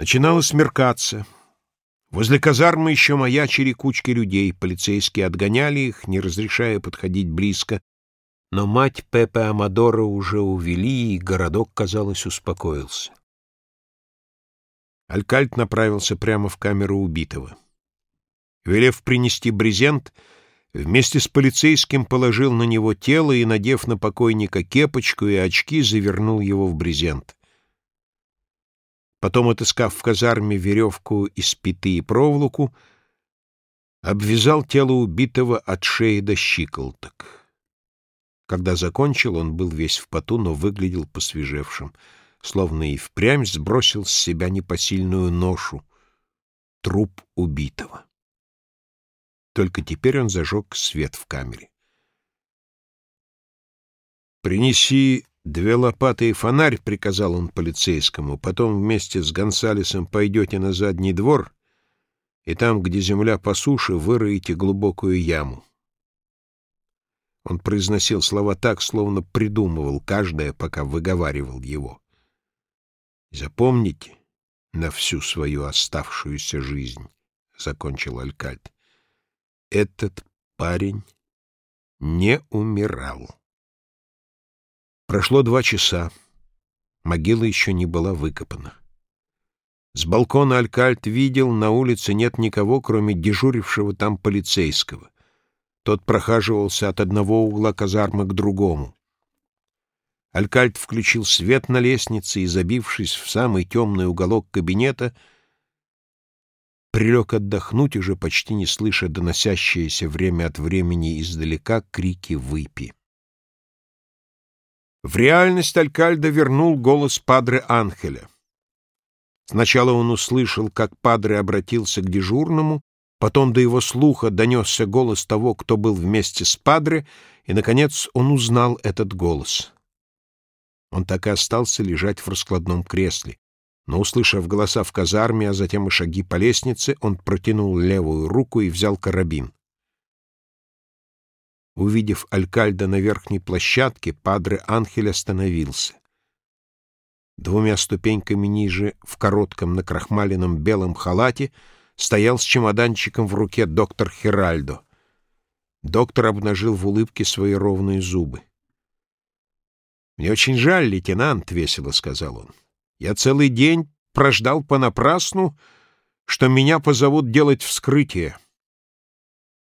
Начинало смеркаться. Возле казармы еще маячили кучки людей. Полицейские отгоняли их, не разрешая подходить близко. Но мать Пепе Амадора уже увели, и городок, казалось, успокоился. Алькальт направился прямо в камеру убитого. Велев принести брезент, вместе с полицейским положил на него тело и, надев на покойника кепочку и очки, завернул его в брезент. Потом, отыскав в казарме веревку из пяты и проволоку, обвязал тело убитого от шеи до щиколоток. Когда закончил, он был весь в поту, но выглядел посвежевшим, словно и впрямь сбросил с себя непосильную ношу — труп убитого. Только теперь он зажег свет в камере. «Принеси «Две лопаты и фонарь», — приказал он полицейскому, «потом вместе с Гонсалесом пойдете на задний двор, и там, где земля по суше, выроете глубокую яму». Он произносил слова так, словно придумывал каждое, пока выговаривал его. «Запомните на всю свою оставшуюся жизнь», — закончил Алькальд, — «этот парень не умирал». Прошло два часа. Могила еще не была выкопана. С балкона Алькальт видел, на улице нет никого, кроме дежурившего там полицейского. Тот прохаживался от одного угла казармы к другому. Алькальт включил свет на лестнице и, забившись в самый темный уголок кабинета, прилег отдохнуть, уже почти не слыша доносящиеся время от времени издалека крики «Выпи!». В реальность Алькальдо вернул голос Падре Анхеля. Сначала он услышал, как Падре обратился к дежурному, потом до его слуха донесся голос того, кто был вместе с Падре, и, наконец, он узнал этот голос. Он так и остался лежать в раскладном кресле, но, услышав голоса в казарме, а затем и шаги по лестнице, он протянул левую руку и взял карабин. Увидев Алькальда на верхней площадке, Падре Анхель остановился. Двумя ступеньками ниже, в коротком накрахмаленном белом халате, стоял с чемоданчиком в руке доктор Хиральдо. Доктор обнажил в улыбке свои ровные зубы. «Мне очень жаль, лейтенант», — весело сказал он. «Я целый день прождал понапрасну, что меня позовут делать вскрытие».